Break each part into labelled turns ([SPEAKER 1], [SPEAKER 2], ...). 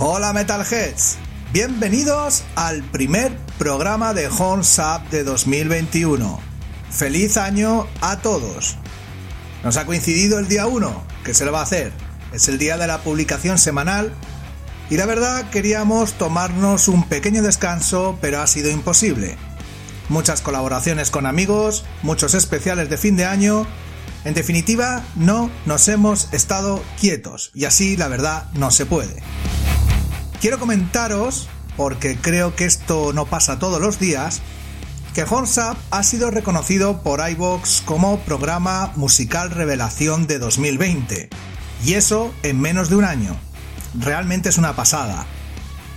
[SPEAKER 1] Hola Metalheads, bienvenidos al primer programa de Horns Up de 2021. Feliz año a todos. Nos ha coincidido el día 1, que se lo va a hacer. Es el día de la publicación semanal y la verdad queríamos tomarnos un pequeño descanso, pero ha sido imposible. Muchas colaboraciones con amigos, muchos especiales de fin de año. En definitiva, no nos hemos estado quietos y así la verdad no se puede. Quiero comentaros, porque creo que esto no pasa todos los días, que Horns Up ha sido reconocido por iVox como programa musical revelación de 2020. Y eso en menos de un año. Realmente es una pasada.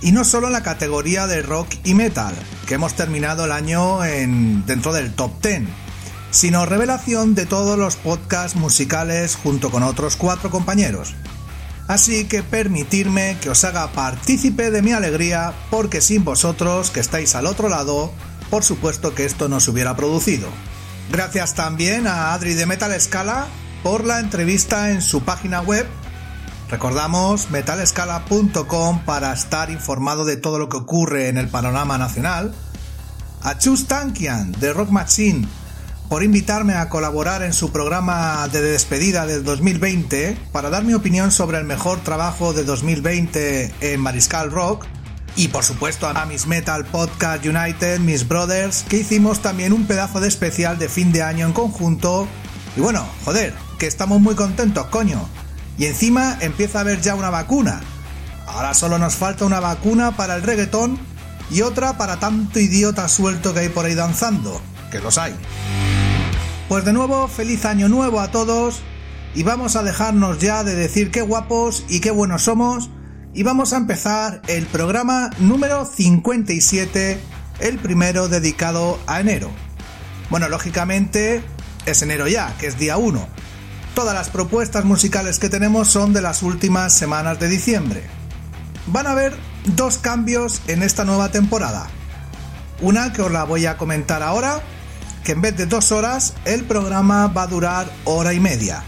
[SPEAKER 1] Y no solo en la categoría de rock y metal, que hemos terminado el año en, dentro del top 10, sino revelación de todos los podcasts musicales junto con otros cuatro compañeros. Así que permitirme que os haga partícipe de mi alegría, porque sin vosotros, que estáis al otro lado, por supuesto que esto no se hubiera producido. Gracias también a Adri de Metal Scala por la entrevista en su página web. Recordamos metalescala.com para estar informado de todo lo que ocurre en el panorama nacional. A Chus Tankian de Rock Machine por invitarme a colaborar en su programa de despedida del 2020 para dar mi opinión sobre el mejor trabajo de 2020 en Mariscal Rock. Y por supuesto a Miss Metal Podcast United, Miss Brothers, que hicimos también un pedazo de especial de fin de año en conjunto. Y bueno, joder, que estamos muy contentos, coño. Y encima empieza a haber ya una vacuna. Ahora solo nos falta una vacuna para el reggaetón y otra para tanto idiota suelto que hay por ahí danzando, que los hay. Pues de nuevo, feliz año nuevo a todos y vamos a dejarnos ya de decir qué guapos y qué buenos somos y vamos a empezar el programa número 57, el primero dedicado a enero. Bueno, lógicamente es enero ya, que es día 1. Todas las propuestas musicales que tenemos son de las últimas semanas de diciembre. Van a haber dos cambios en esta nueva temporada. Una que os la voy a comentar ahora que en vez de dos horas, el programa va a durar hora y media.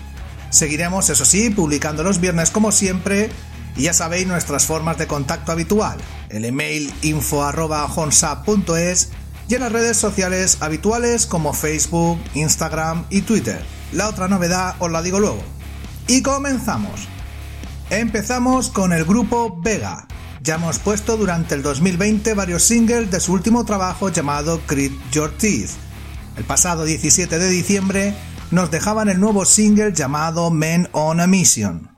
[SPEAKER 1] Seguiremos, eso sí, publicando los viernes como siempre, y ya sabéis nuestras formas de contacto habitual, el email info.honsap.es y en las redes sociales habituales como Facebook, Instagram y Twitter. La otra novedad os la digo luego. Y comenzamos. Empezamos con el grupo Vega. Ya hemos puesto durante el 2020 varios singles de su último trabajo llamado Crit Your Teeth el pasado 17 de diciembre, nos dejaban el nuevo single llamado Men on a Mission.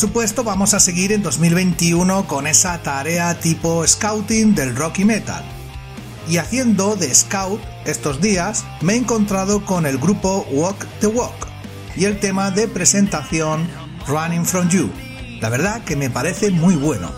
[SPEAKER 2] Supuesto, vamos a seguir en 2021 con esa tarea tipo scouting del rock y metal. Y haciendo de scout estos días, me he encontrado con el grupo Walk the Walk y el tema de presentación Running From You. La verdad que me parece muy bueno.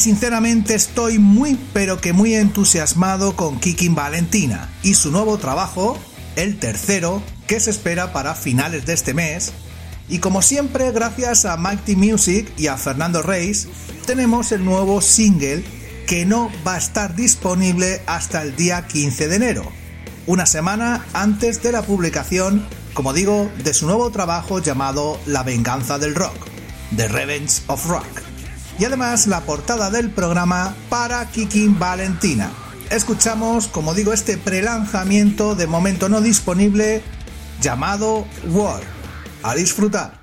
[SPEAKER 2] Sinceramente estoy muy pero que muy entusiasmado con Kikin Valentina y su nuevo trabajo, el tercero, que se espera para finales de este mes. Y como siempre, gracias a Mighty Music y a Fernando Reis, tenemos el nuevo single que no va a estar disponible hasta el día 15 de enero, una semana antes de la publicación, como digo, de su nuevo trabajo llamado La venganza del rock, The Revenge of Rock y además la portada del programa para Kikin Valentina. Escuchamos, como digo, este prelanzamiento de momento no disponible llamado War. A disfrutar.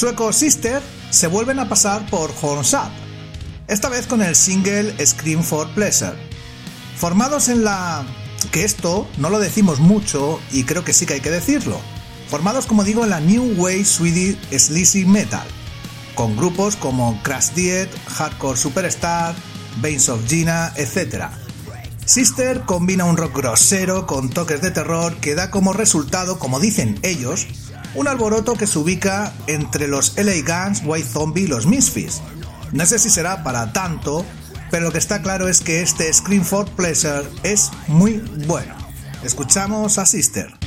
[SPEAKER 2] Suecos Sister se vuelven a pasar por Horns Up, esta vez con el single Scream for Pleasure. Formados en la... que esto no lo decimos mucho y creo que sí que hay que decirlo. Formados como digo en la New Wave Swedish Sleazy Metal, con grupos como Crash Diet, Hardcore Superstar, Veins of Gina, etc. Sister combina un rock grosero con toques de terror que da como resultado, como dicen ellos, un alboroto que se ubica entre los LA Guns, White Zombie y los Misfits. No sé si será para tanto, pero lo que está claro es que este Scream for Pleasure es muy bueno. Escuchamos a Sister.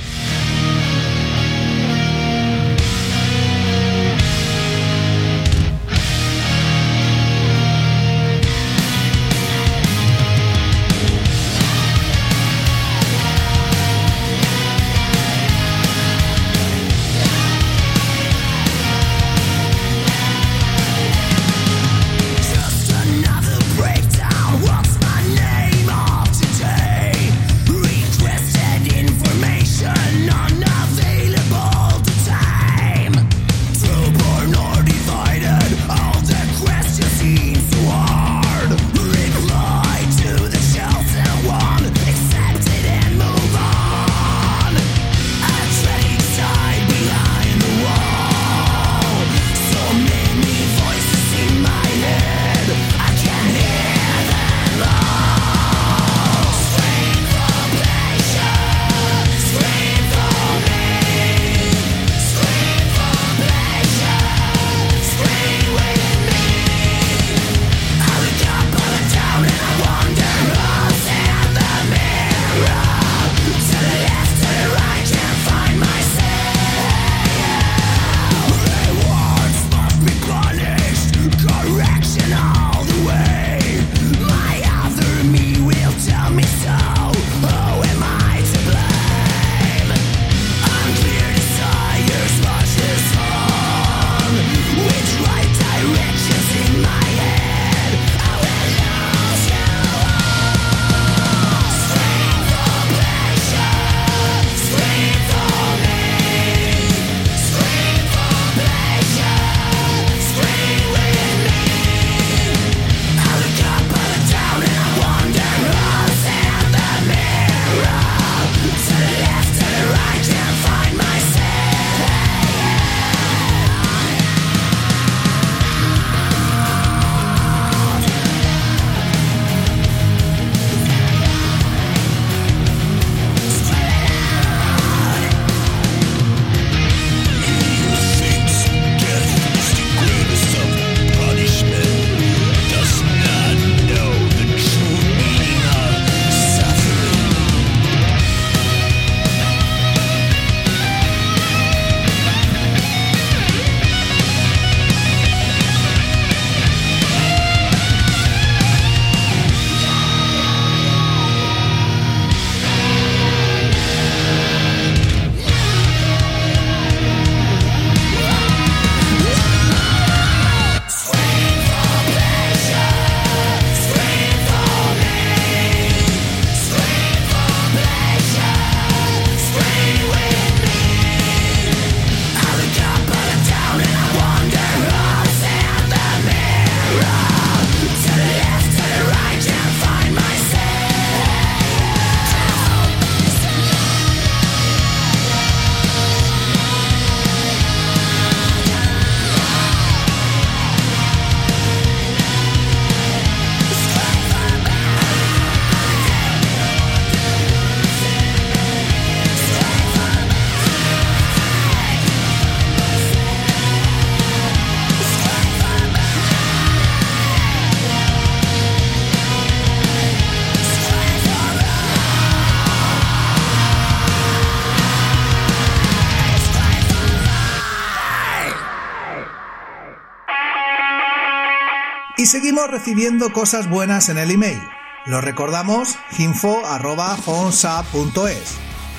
[SPEAKER 2] Seguimos recibiendo cosas buenas en el email. Lo recordamos info.homesap.es.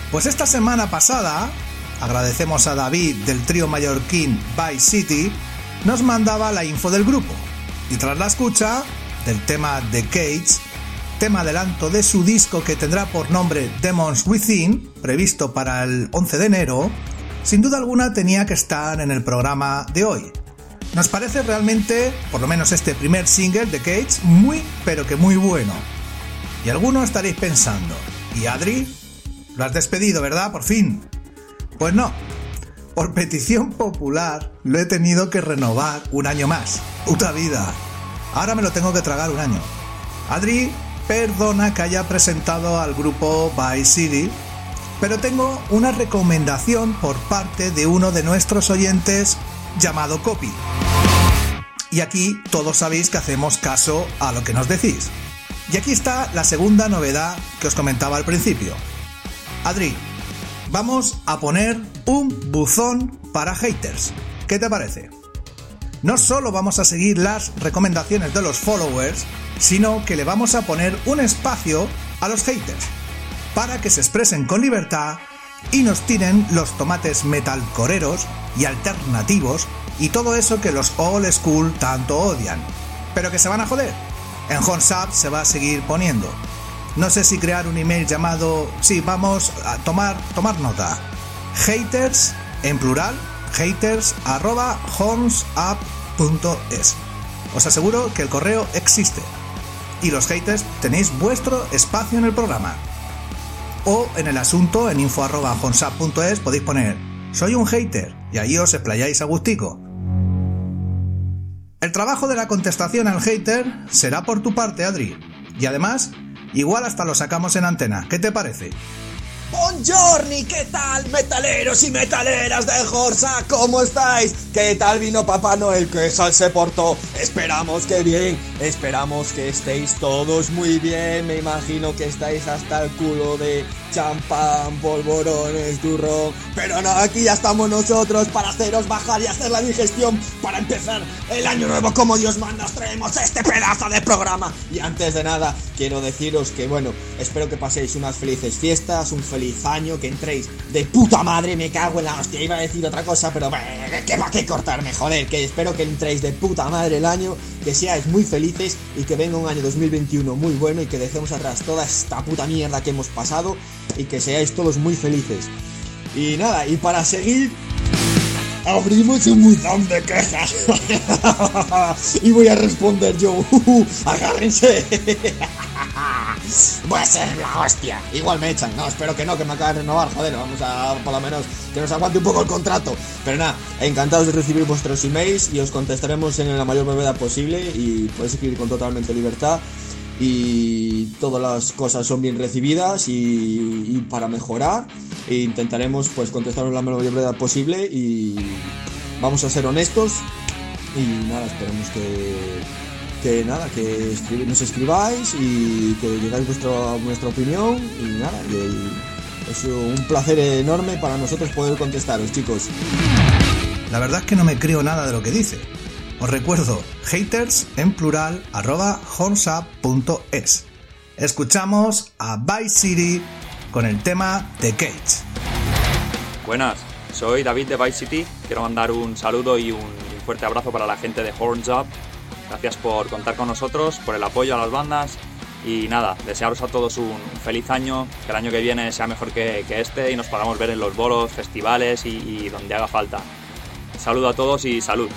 [SPEAKER 2] Pues esta semana pasada, agradecemos a David del trío mallorquín By City, nos mandaba la info del grupo. Y tras la escucha del tema The Cage, tema adelanto de su disco que tendrá por nombre Demons Within, previsto para el 11 de enero,
[SPEAKER 1] sin duda alguna tenía que estar en el programa de hoy. Nos parece realmente, por lo menos este primer single de Cage, muy pero que muy bueno. Y algunos estaréis pensando, ¿y Adri? Lo has despedido, ¿verdad? Por fin. Pues no. Por petición popular lo he tenido que renovar un año más. Puta vida. Ahora me lo tengo que tragar un año. Adri, perdona que haya presentado al grupo Vice City, pero tengo una recomendación por parte de uno de nuestros oyentes llamado Copy. Y aquí todos sabéis que hacemos caso a lo que nos decís. Y aquí está la segunda novedad que os comentaba al principio. Adri, vamos a poner un buzón para haters. ¿Qué te parece? No solo vamos a seguir las recomendaciones de los followers, sino que le vamos a poner un espacio a los haters para que se expresen con libertad y nos tiren los tomates metalcoreros y alternativos y todo eso que los old school tanto odian. Pero que se van a joder. En Honsap se va a seguir poniendo. No sé si crear un email llamado, sí, vamos a tomar, tomar nota. Haters, en plural, haters arroba hornsup.es. Os aseguro que el correo existe. Y los haters tenéis vuestro espacio en el programa. O en el asunto en info arroba hornsup.es podéis poner, soy un hater, y ahí os explayáis a gustico. El trabajo de la contestación al hater será por tu parte, Adri. Y además, igual hasta lo sacamos en antena. ¿Qué te parece?
[SPEAKER 3] Buongiorni, ¿qué tal metaleros y metaleras de Jorsa? ¿Cómo estáis? ¿Qué tal vino Papá Noel? ¿Qué sal se portó? Esperamos que bien, esperamos que estéis todos muy bien. Me imagino que estáis hasta el culo de champán, polvorones, turrón. Pero no, aquí ya estamos nosotros para haceros bajar y hacer la digestión para empezar el año nuevo como Dios manda. Os traemos este pedazo de programa. Y antes de nada, quiero deciros que, bueno, espero que paséis unas felices fiestas, un feliz año, que entréis de puta madre, me cago en la hostia. Iba a decir otra cosa, pero que va que cortarme, joder. Que espero que entréis de puta madre el año, que seáis muy felices y que venga un año 2021 muy bueno y que dejemos atrás toda esta puta mierda que hemos pasado y que seáis todos muy felices. Y nada, y para seguir, abrimos un buzón de quejas. y voy a responder yo. agárrense. Voy a ser la hostia. Igual me echan. No, espero que no, que me acabe de renovar. Joder, vamos a por lo menos que nos aguante un poco el contrato. Pero nada, encantados de recibir vuestros emails y os contestaremos en la mayor brevedad posible. Y podéis escribir con totalmente libertad y todas las cosas son bien recibidas y, para mejorar e intentaremos pues contestaros la mayor brevedad posible y vamos a ser honestos y nada, esperemos que, que nada, que nos escribáis y que digáis vuestra, vuestra opinión y nada, es un placer enorme para nosotros poder contestaros chicos.
[SPEAKER 1] La verdad es que no me creo nada de lo que dice. Os recuerdo, haters en plural arroba hornsap.es. Escuchamos a Vice City con el tema The Cage.
[SPEAKER 4] Buenas, soy David de Vice City. Quiero mandar un saludo y un fuerte abrazo para la gente de Horns. Gracias por contar con nosotros, por el apoyo a las bandas y nada, desearos a todos un feliz año, que el año que viene sea mejor que, este y nos podamos ver en los bolos, festivales y donde haga falta. Saludo a todos y salud.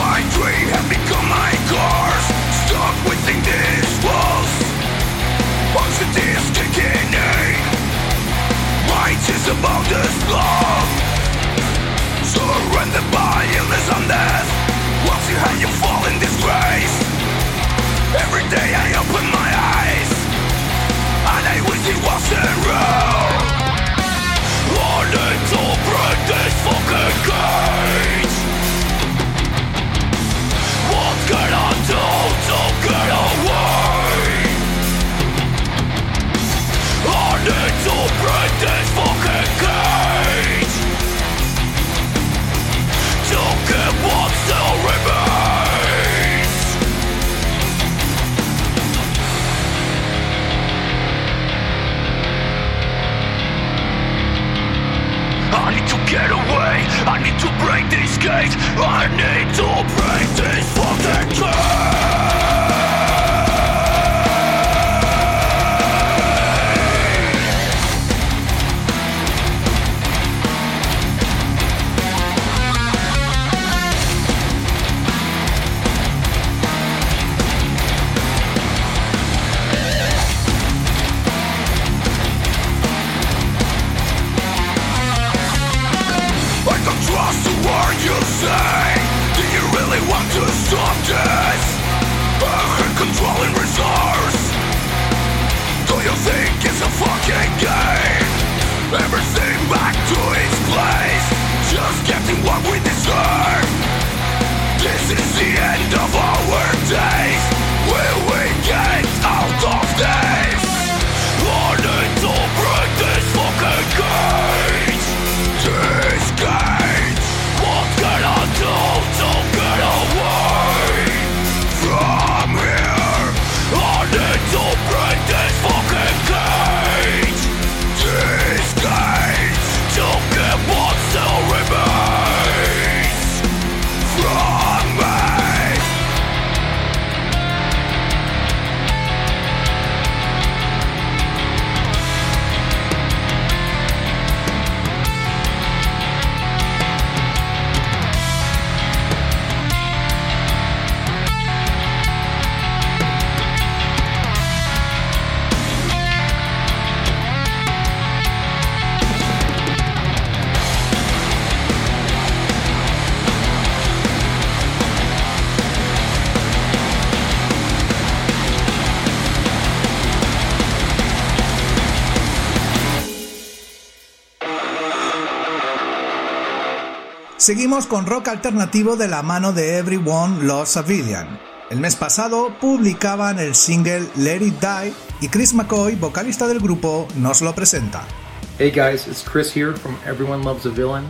[SPEAKER 4] My dream has become my curse Stuck within these walls. Once the disc decaying Might is about to slow Surrounded by illness and death. Once you have you fall in disgrace. Every day I open my eyes. And I wish it wasn't real
[SPEAKER 1] Seguimos con rock alternativo de la mano de Everyone Loves a Villain. El mes pasado publicaban el single Let It Die y Chris McCoy, vocalista del grupo, nos lo presenta.
[SPEAKER 5] Hey guys, it's Chris here from Everyone Loves a Villain.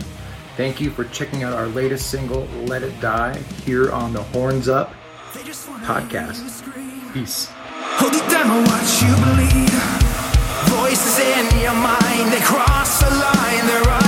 [SPEAKER 5] Thank you for checking out our latest single, Let It Die, here on the Horns Up podcast. Peace. Hold it down, what you believe. Voices in your mind, they cross the line, they're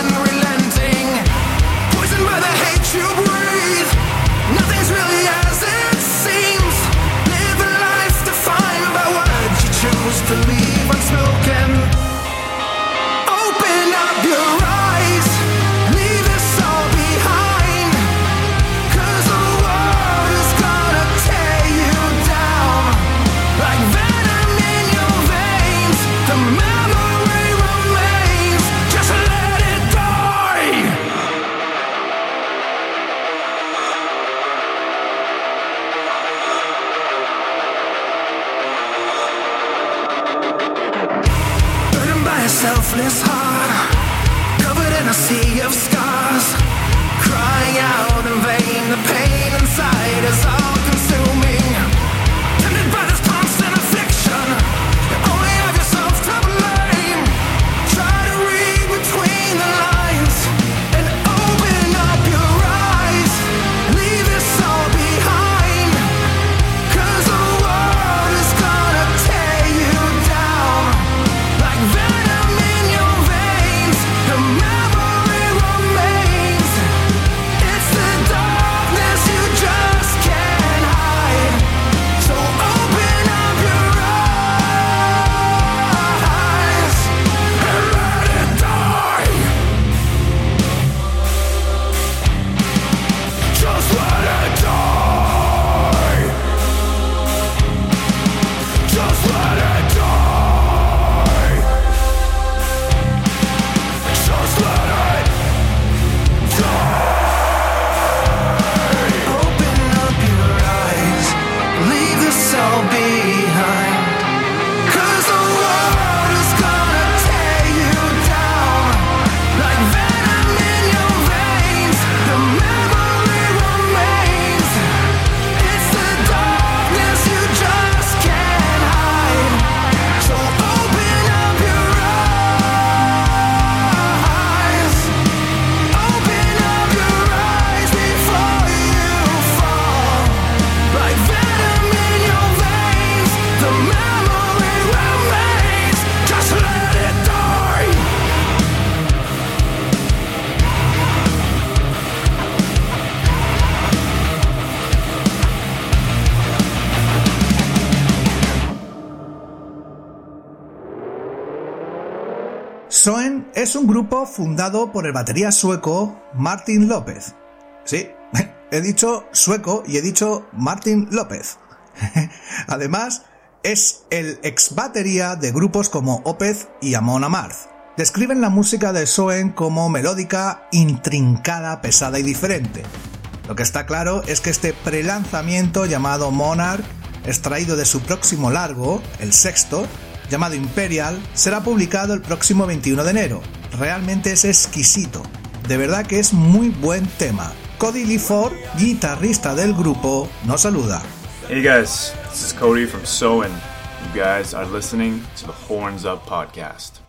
[SPEAKER 1] es un grupo fundado por el batería sueco Martin López. Sí, he dicho sueco y he dicho Martin López. Además, es el ex batería de grupos como Opeth y Amon Amarth. describen la música de Soen como melódica, intrincada, pesada y diferente. Lo que está claro es que este prelanzamiento llamado Monarch, extraído de su próximo largo, el sexto, llamado Imperial, será publicado el próximo 21 de enero. Realmente es exquisito. De verdad que es muy buen tema. Cody Lee Ford, guitarrista del grupo, nos saluda.
[SPEAKER 6] Hey guys, this is Cody from Soen. You guys are listening to the Horns Up podcast.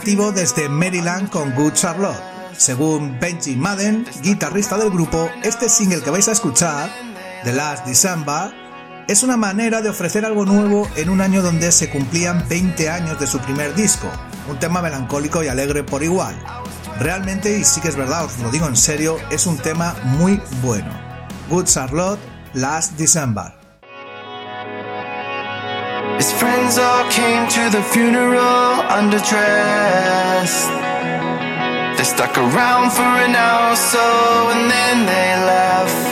[SPEAKER 1] nativo desde Maryland con Good Charlotte. Según Benji Madden, guitarrista del grupo, este single que vais a escuchar, The Last December, es una manera de ofrecer algo nuevo en un año donde se cumplían 20 años de su primer disco, un tema melancólico y alegre por igual. Realmente, y sí que es verdad, os lo digo en serio, es un tema muy bueno. Good Charlotte, Last December.
[SPEAKER 5] friends all came to the funeral underdressed. They stuck around for an hour or so and then they left.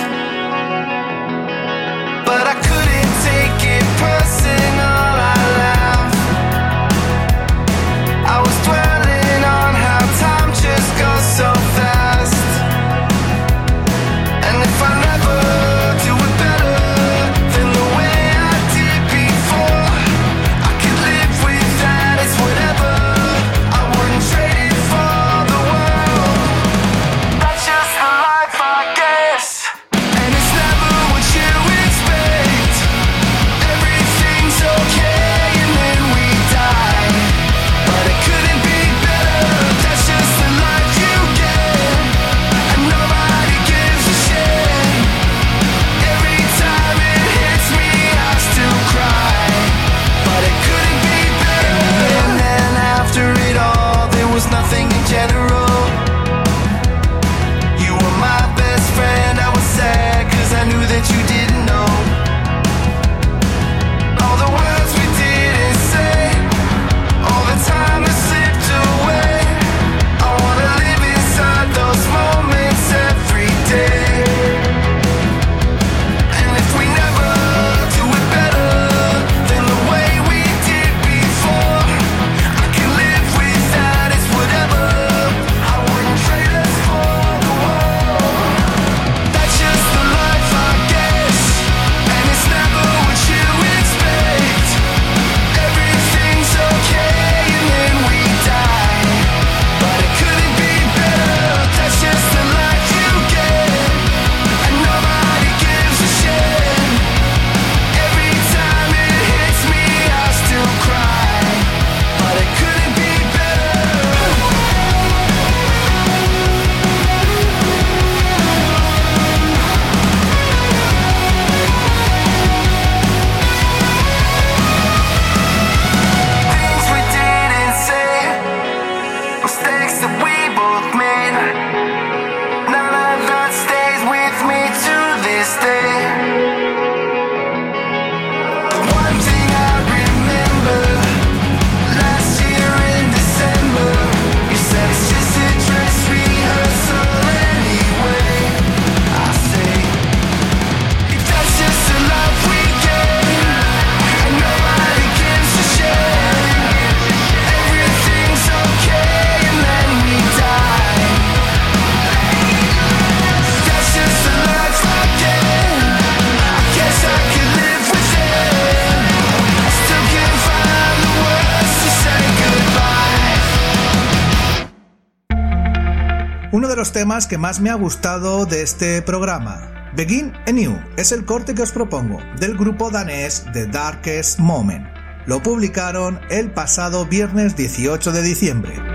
[SPEAKER 1] temas que más me ha gustado de este programa. Begin Anew es el corte que os propongo del grupo danés The Darkest Moment. Lo publicaron el pasado viernes 18 de diciembre.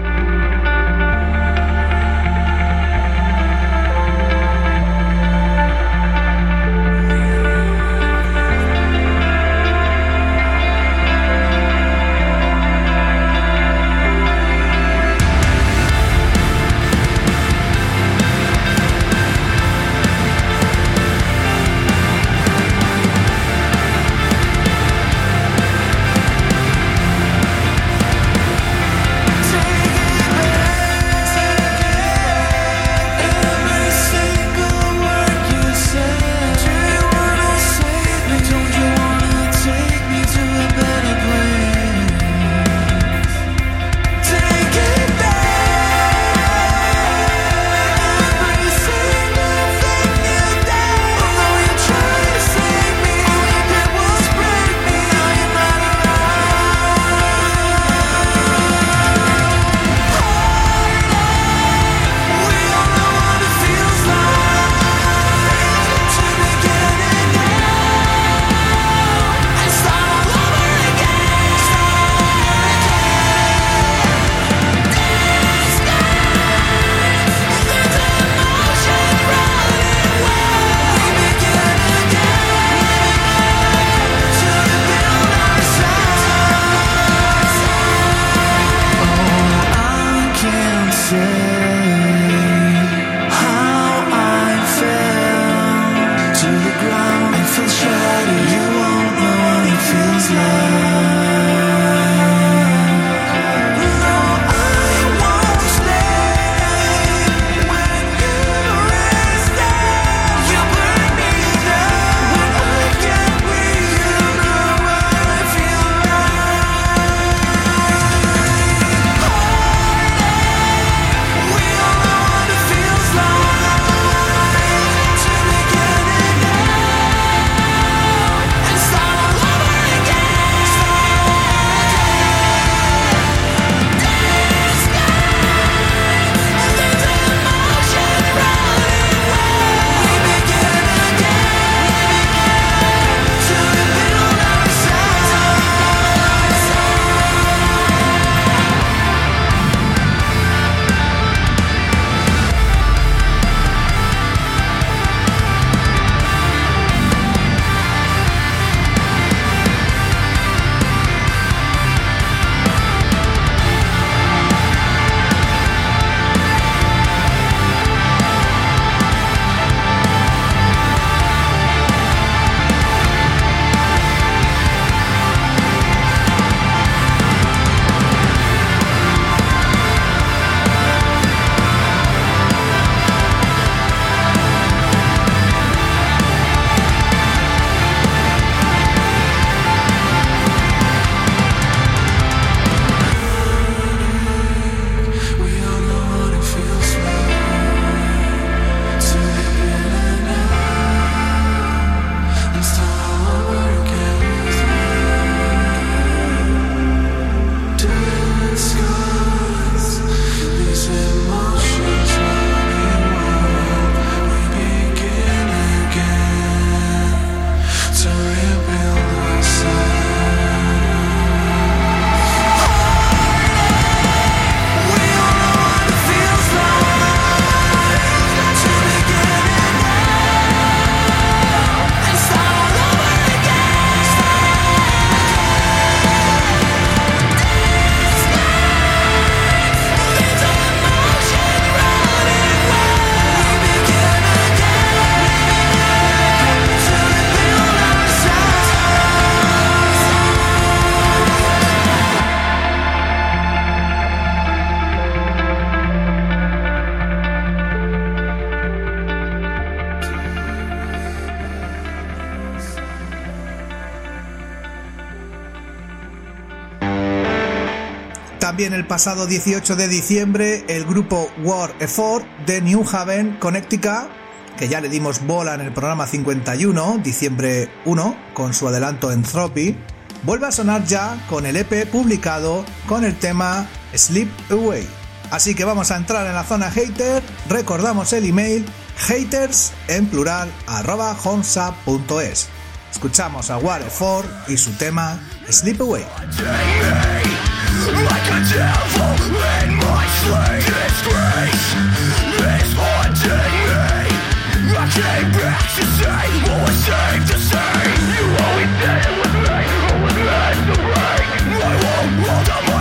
[SPEAKER 1] Pasado 18 de diciembre el grupo War Effort de New Haven, Connecticut, que ya le dimos bola en el programa 51, diciembre 1, con su adelanto Entropy, vuelve a sonar ya con el EP publicado con el tema Sleep Away. Así que vamos a entrar en la zona hater, recordamos el email haters en plural arroba honsap.es. Escuchamos a Waterford y su tema Sleep Away.
[SPEAKER 2] Like a devil in my sleep. Disgrace is haunting me. I came back to say what was to say. You always said it was me. Who was meant to break? I won't hold up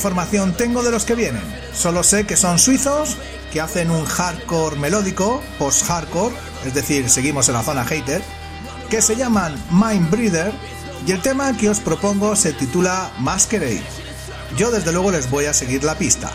[SPEAKER 1] información tengo de los que vienen. Solo sé que son suizos, que hacen un hardcore melódico, post-hardcore, es decir, seguimos en la zona hater, que se llaman Mind Breeder y el tema que os propongo se titula Masquerade. Yo desde luego les voy a seguir la pista.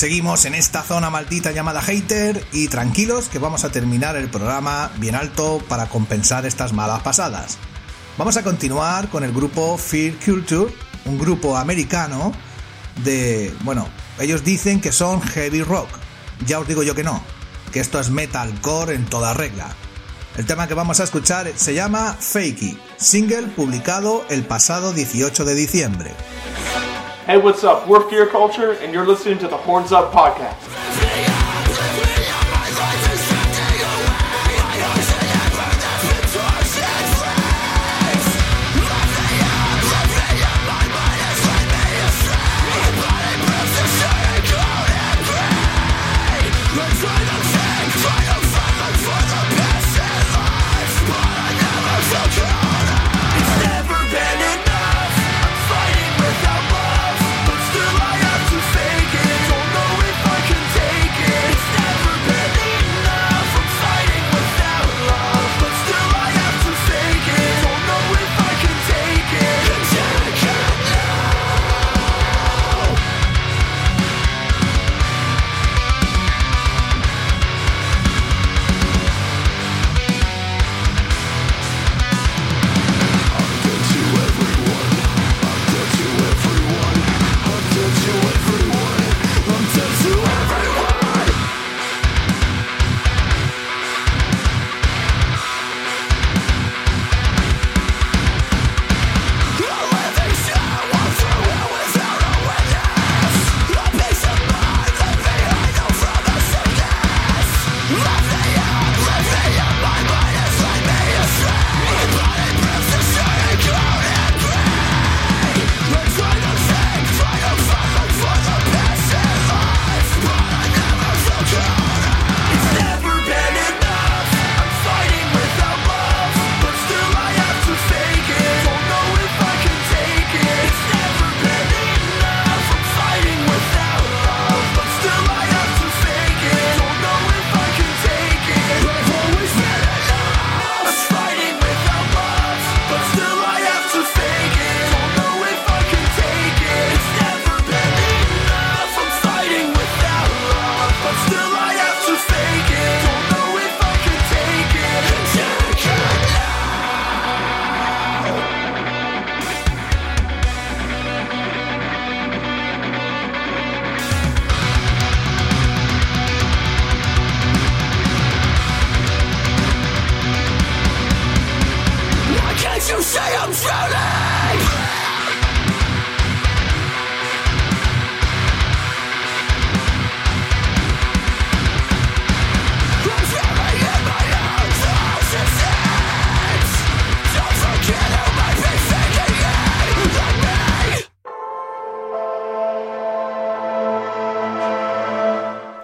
[SPEAKER 1] Seguimos en esta zona maldita llamada hater y tranquilos que vamos a terminar el programa bien alto para compensar estas malas pasadas. Vamos a continuar con el grupo Fear Culture, un grupo americano de, bueno, ellos dicen que son heavy rock. Ya os digo yo que no, que esto es metalcore en toda regla. El tema que vamos a escuchar se llama Fakey, single publicado el pasado 18 de diciembre.
[SPEAKER 2] Hey, what's up? We're Fear Culture, and you're listening to the Horns Up Podcast.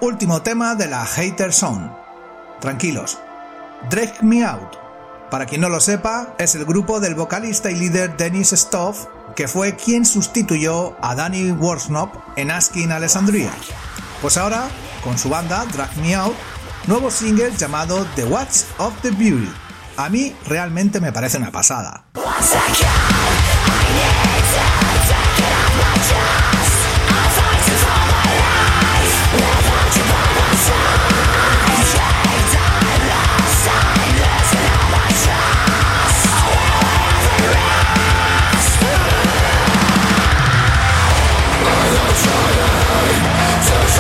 [SPEAKER 5] Último tema de la Hater Zone. Tranquilos. Drag Me Out para quien no lo sepa, es el grupo del vocalista y líder Dennis Stoff, que fue quien sustituyó a Danny Worsnop en Asking Alexandria. Pues ahora, con su banda Drag Me Out, nuevo single llamado The Watch of the Beauty. A mí realmente me parece una pasada.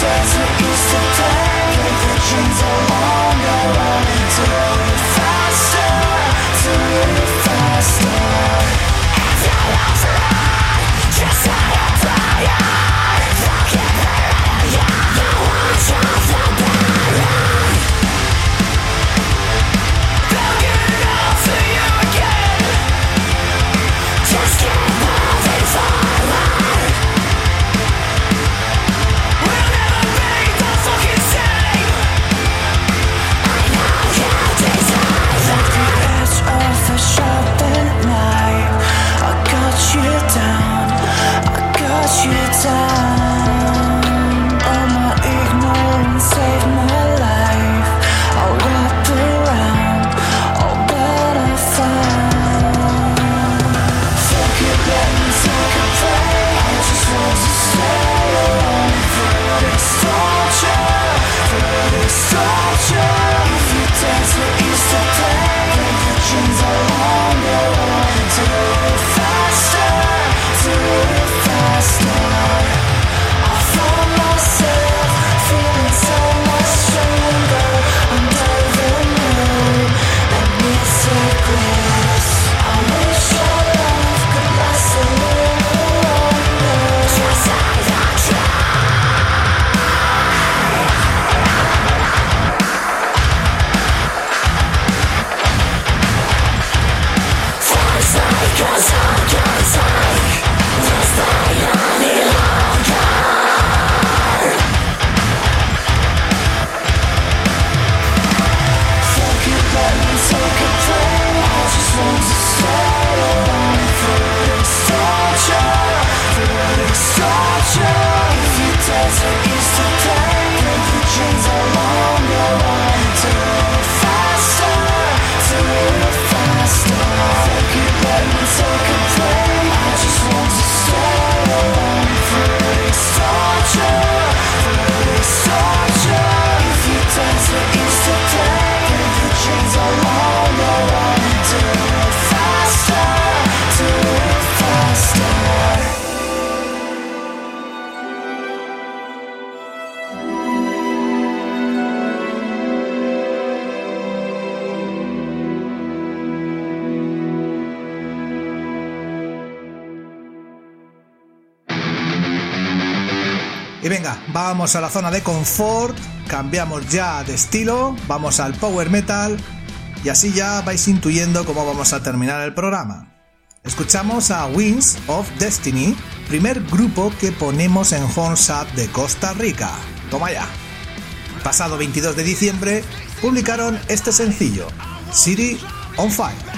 [SPEAKER 7] Turns the east to black the chains
[SPEAKER 5] are Vamos a la zona de confort, cambiamos ya de estilo, vamos al power metal y así ya vais intuyendo cómo vamos a terminar el programa. Escuchamos a Wings of Destiny, primer grupo que ponemos en Hornsat de Costa Rica. Toma ya. Pasado 22 de diciembre publicaron este sencillo, City on Fire.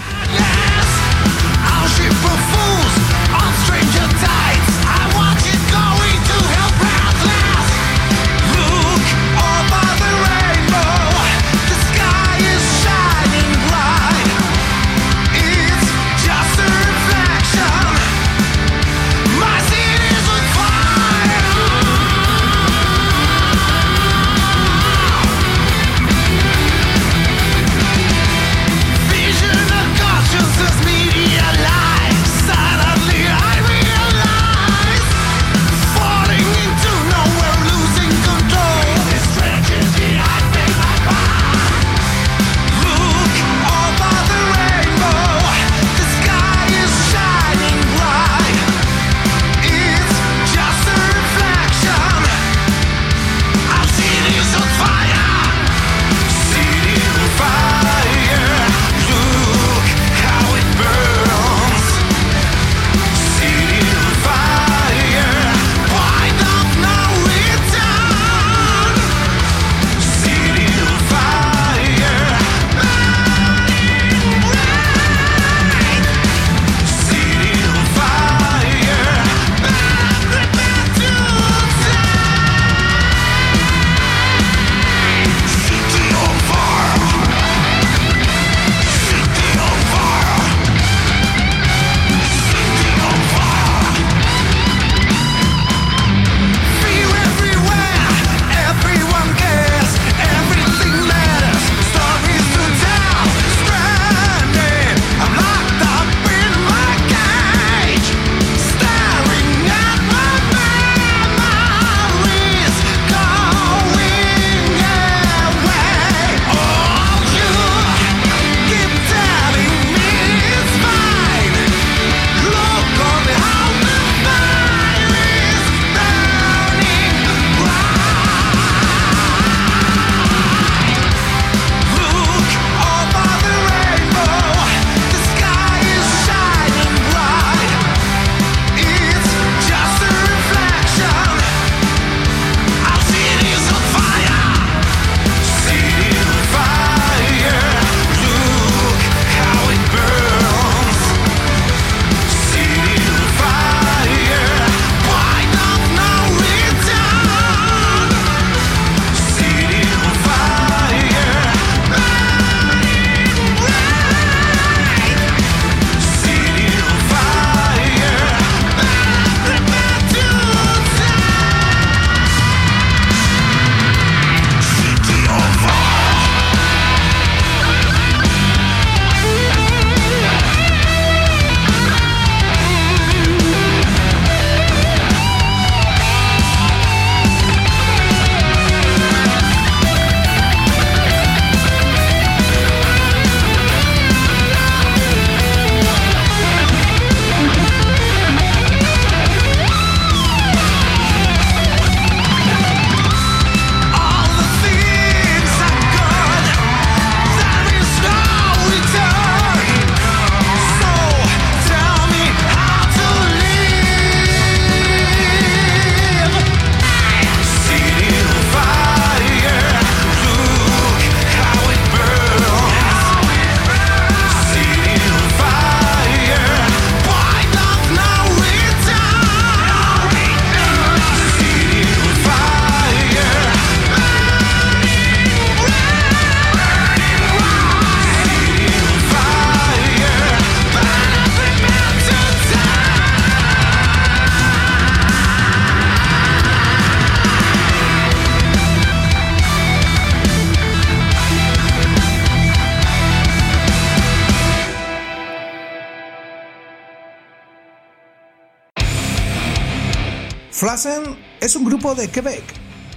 [SPEAKER 8] Flassen es un grupo de Quebec.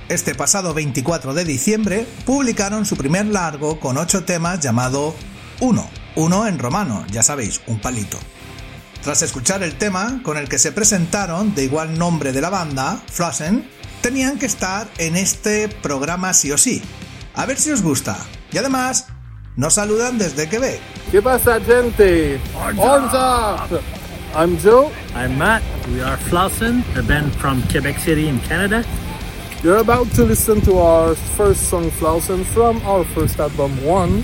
[SPEAKER 8] Este pasado 24 de diciembre publicaron su primer largo con 8 temas llamado Uno, uno en romano, ya sabéis, un palito. Tras escuchar el tema con el que se presentaron de igual nombre de la banda, Flassen, tenían que estar en este programa sí o sí. A ver si os gusta. Y además, nos saludan desde Quebec.
[SPEAKER 9] ¿Qué pasa, gente? Up! I'm Joe.
[SPEAKER 10] I'm Matt. We are Flausen, a band from Quebec City in Canada.
[SPEAKER 9] You're about to listen to our first song, Flausen, from our first album, One.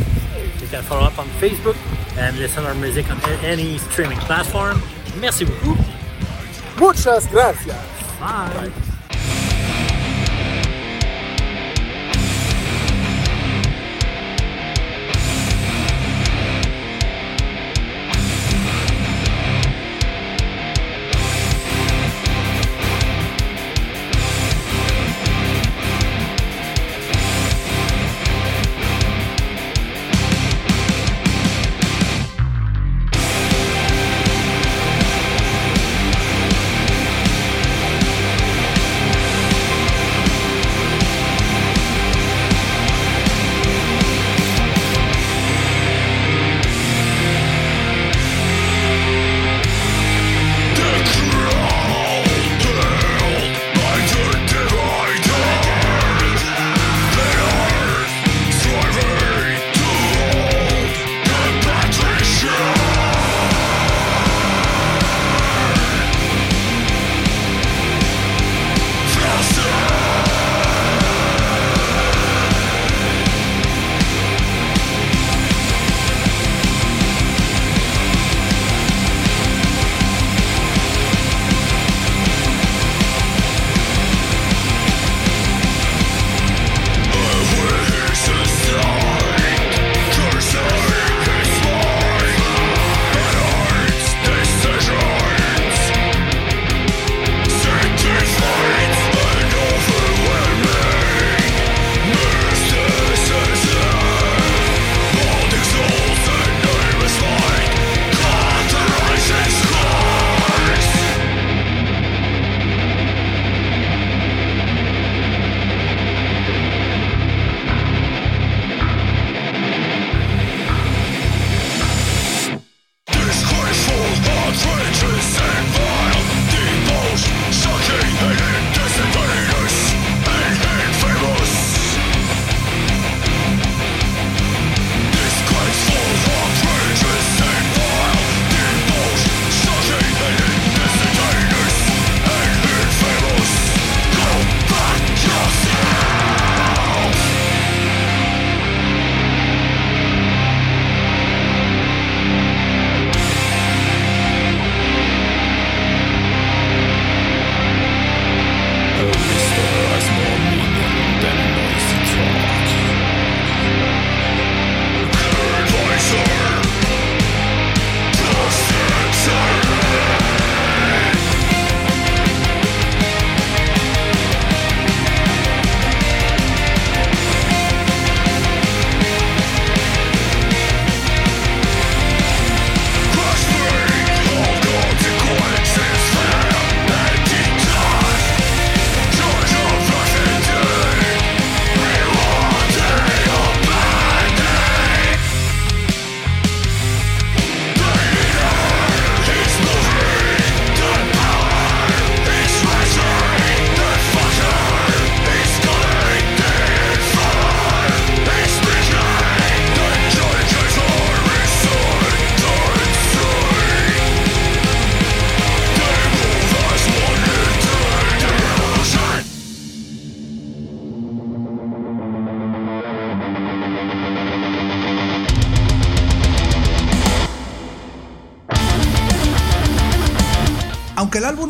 [SPEAKER 10] You can follow up on Facebook and listen our music on any streaming platform. Merci beaucoup.
[SPEAKER 9] Muchas gracias.
[SPEAKER 10] Bye.
[SPEAKER 8] Aunque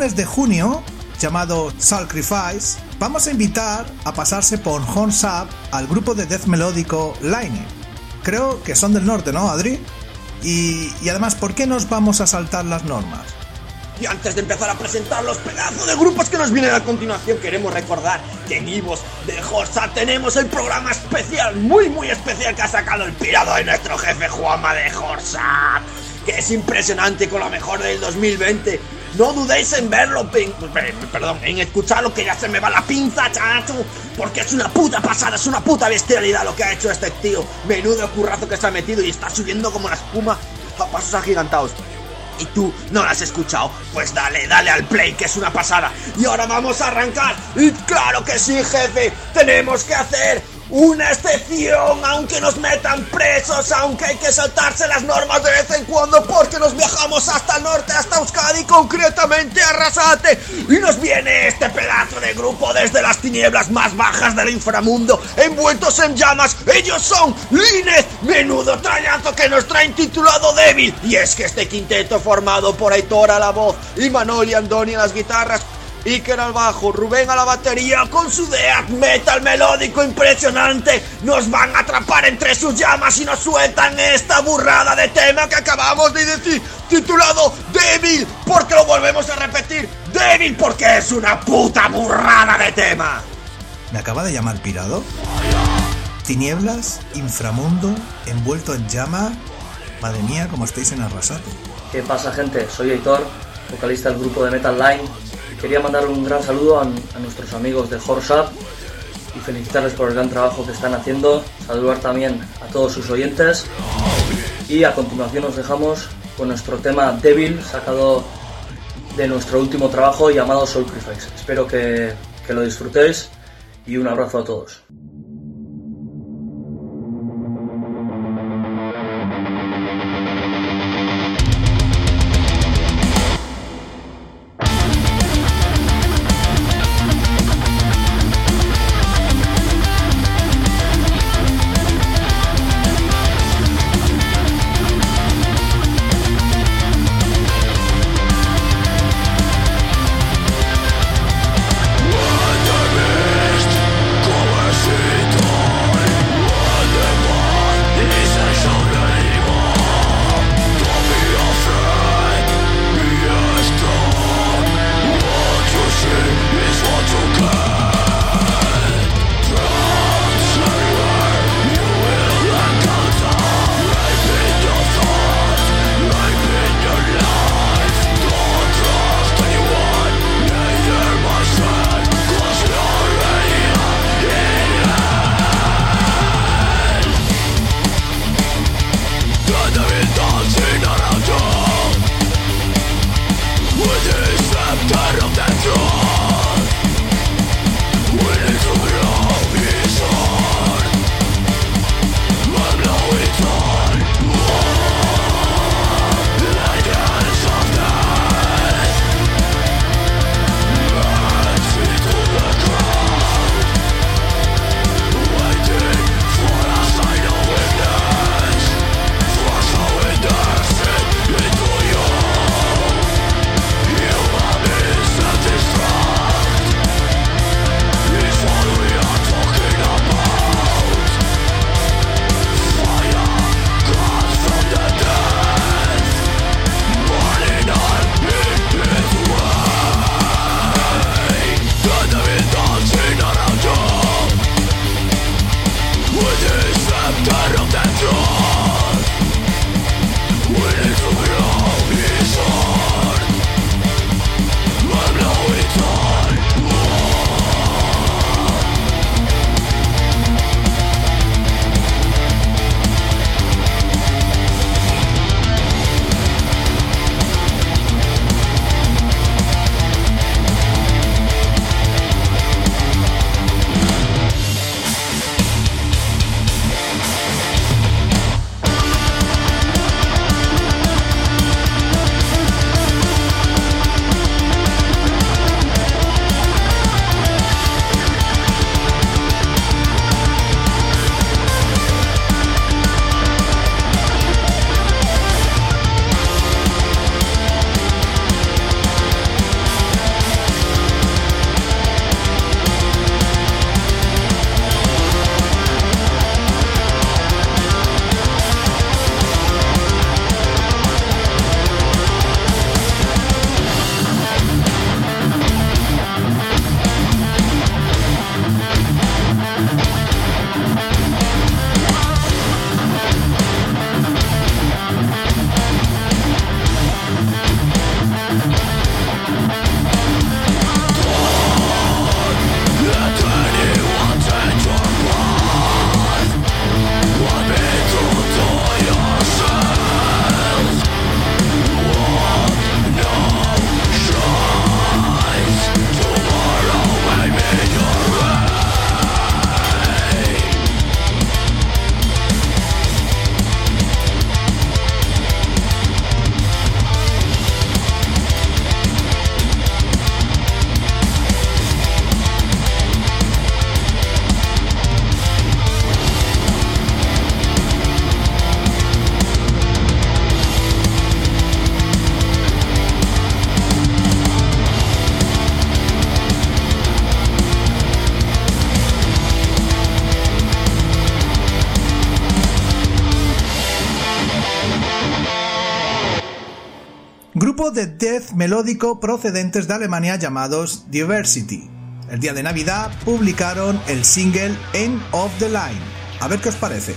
[SPEAKER 8] de junio, llamado Sacrifice, vamos a invitar a pasarse por Horns Up al grupo de death melódico Line. Creo que son del norte, ¿no, Adri? Y, y además, ¿por qué nos vamos a saltar las normas?
[SPEAKER 3] Y antes de empezar a presentar los pedazos de grupos que nos vienen a continuación, queremos recordar que en Ivos de Horsa tenemos el programa especial, muy muy especial que ha sacado el pirado de nuestro jefe Juanma de Horsa. que es impresionante con lo mejor del 2020. No dudéis en verlo, pe- perdón, en escucharlo que ya se me va la pinza, chacho, porque es una puta pasada, es una puta bestialidad lo que ha hecho este tío. Menudo currazo que se ha metido y está subiendo como la espuma a pasos agigantados. Y tú no lo has escuchado, pues dale, dale al play, que es una pasada. Y ahora vamos a arrancar. Y claro que sí, jefe, tenemos que hacer una excepción, aunque nos metan presos, aunque hay que saltarse las normas de vez en cuando, porque nos viajamos hasta el norte, hasta Euskadi, concretamente a Rasate. Y nos viene este pedazo de grupo desde las tinieblas más bajas del inframundo, envueltos en llamas. Ellos son Linez, menudo trayazo que nos traen titulado Débil. Y es que este quinteto formado por Aitor a la voz y Manol y Andoni a las guitarras Iker al bajo, Rubén a la batería con su death metal melódico impresionante. Nos van a atrapar entre sus llamas y nos sueltan esta burrada de tema que acabamos de decir, titulado Débil, porque lo volvemos a repetir, Débil porque es una puta burrada de tema.
[SPEAKER 1] ¿Me acaba de llamar pirado? Tinieblas, inframundo, envuelto en llama. Madre mía, como estáis en Arrasate.
[SPEAKER 11] ¿Qué pasa gente? Soy Aitor, vocalista del grupo de Metal Line. Quería mandar un gran saludo a, nuestros amigos de Horse Up y felicitarles por el gran trabajo que están haciendo. Saludar también a todos sus oyentes. Y a continuación nos dejamos con nuestro tema Devil, sacado de nuestro último trabajo llamado Sacrifice. Espero que, que lo disfrutéis y un abrazo a todos.
[SPEAKER 5] De death melódico procedentes de Alemania llamados Diversity. El día de Navidad publicaron el single End of the Line. A ver qué os parece.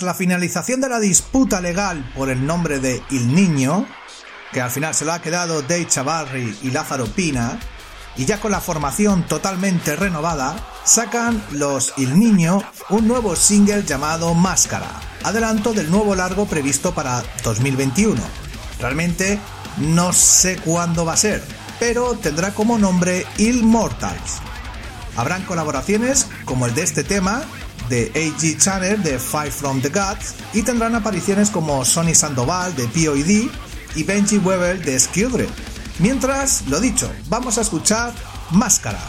[SPEAKER 5] La finalización de la disputa legal por el nombre de Il Niño,
[SPEAKER 1] que al final se lo ha quedado Dave Chavarri y Lázaro Pina, y ya con la formación totalmente renovada, sacan los Il Niño un nuevo single llamado Máscara, adelanto del nuevo largo previsto para 2021. Realmente no sé cuándo va a ser, pero tendrá como nombre Immortals. Habrán colaboraciones como el de este tema, de A.G. Channer de Five from the Gods, y tendrán apariciones como Sonny Sandoval de POD y Benji Weber de Skildred. Mientras, lo dicho, vamos a escuchar Máscara.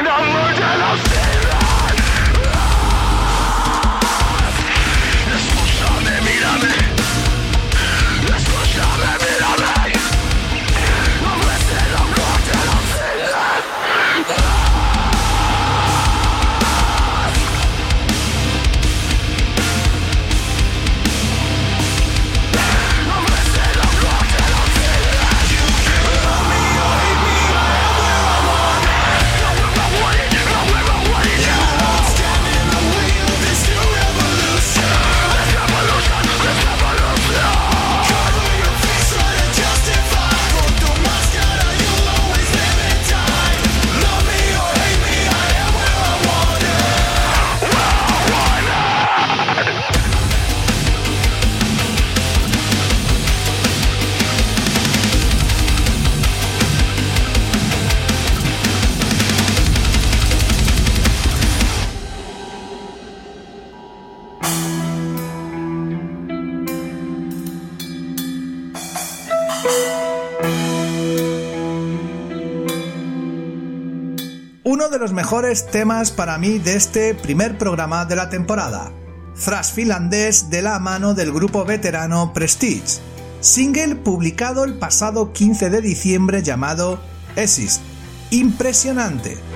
[SPEAKER 2] and I'm merging, I'm
[SPEAKER 1] mejores temas para mí de este primer programa de la temporada. Thrash finlandés de la mano del grupo veterano Prestige. Single publicado el pasado 15 de diciembre llamado Exist. Impresionante.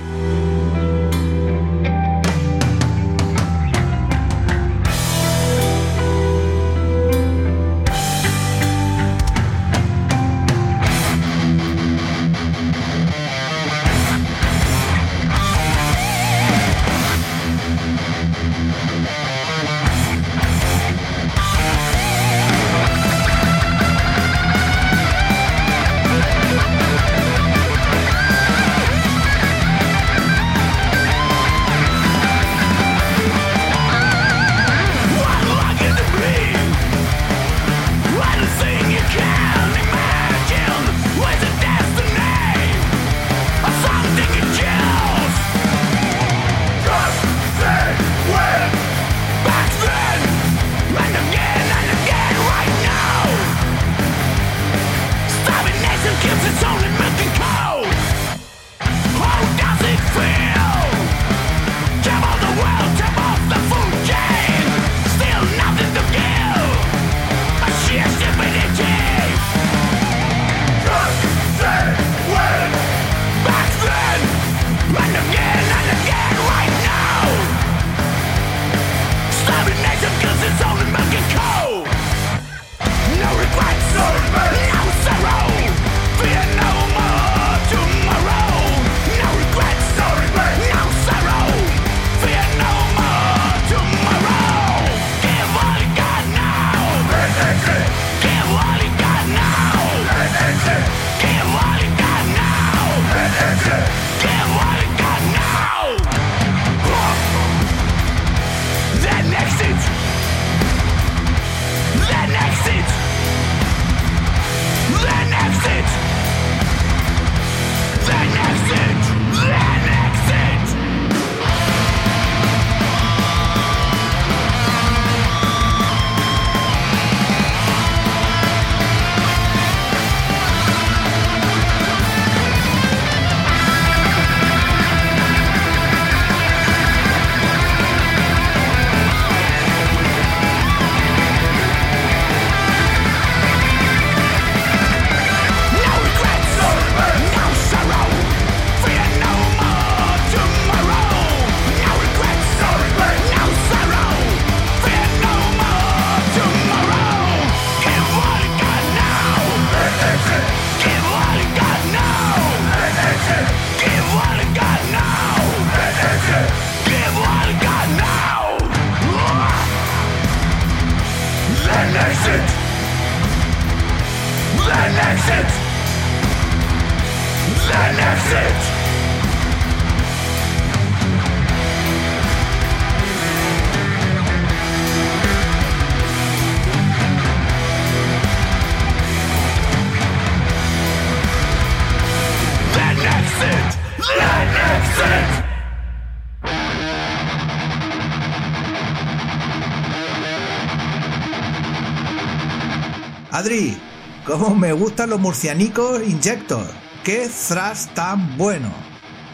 [SPEAKER 1] Me gustan los murcianicos Injector. ¡Qué thrash tan bueno!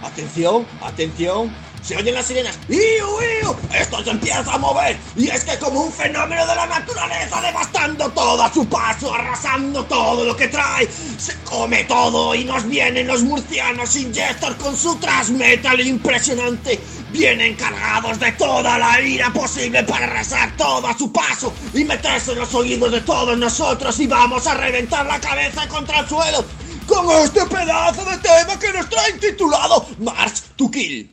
[SPEAKER 3] Atención, atención. Se oyen las sirenas. ¡Iu! Esto se empieza a mover. Y es que como un fenómeno de la naturaleza, devastando todo a su paso, arrasando todo lo que trae. Se come todo y nos vienen los murcianos Injector con su thrash metal impresionante. Vienen cargados de toda la ira posible para arrasar todo a su paso y meterse en los oídos de todos nosotros y vamos a reventar la cabeza contra el suelo con este pedazo de tema que nos trae titulado March to Kill.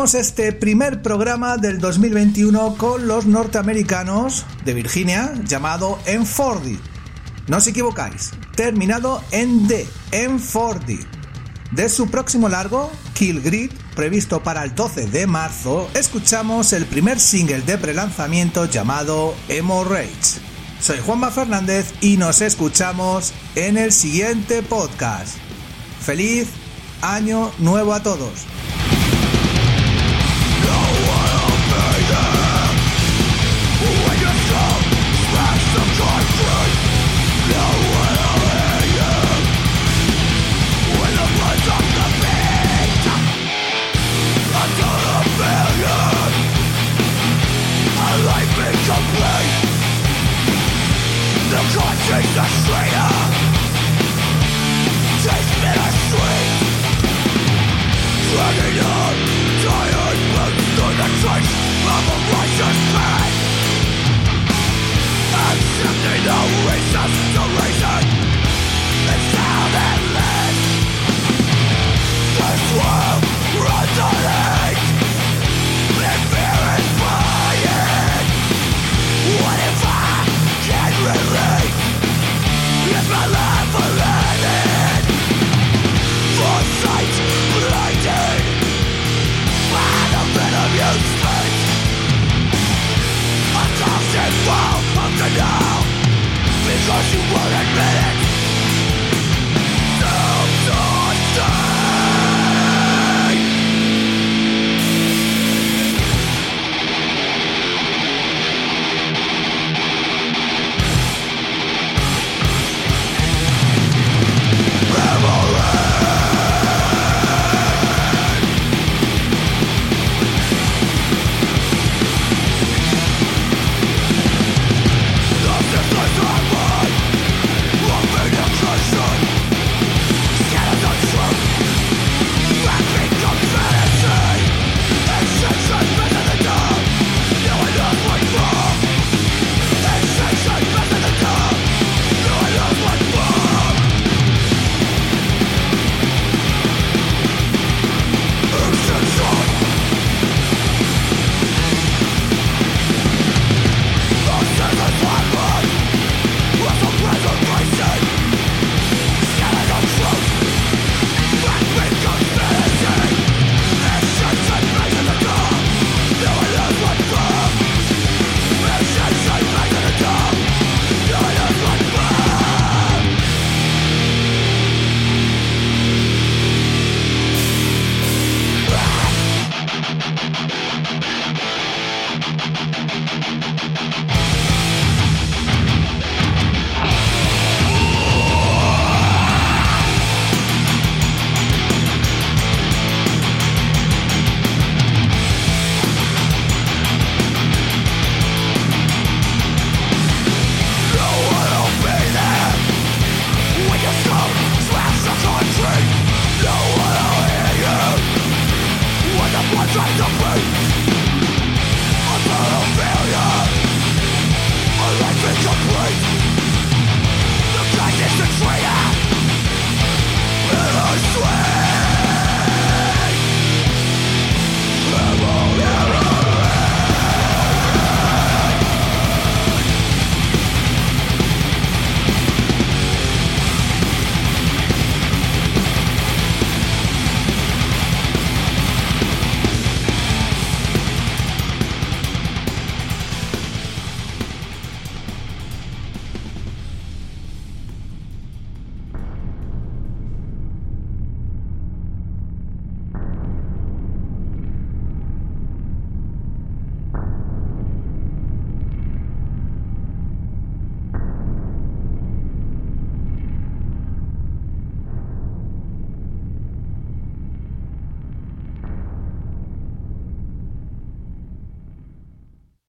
[SPEAKER 2] Este primer programa del 2021 con los norteamericanos de Virginia llamado M40. No os equivocáis, terminado en D, M40. De su próximo largo, Kill Grid, previsto para el 12 de marzo, escuchamos el primer single de prelanzamiento llamado Emo Rage. Soy Juanma Fernández y nos escuchamos en el siguiente podcast. Feliz año nuevo a todos.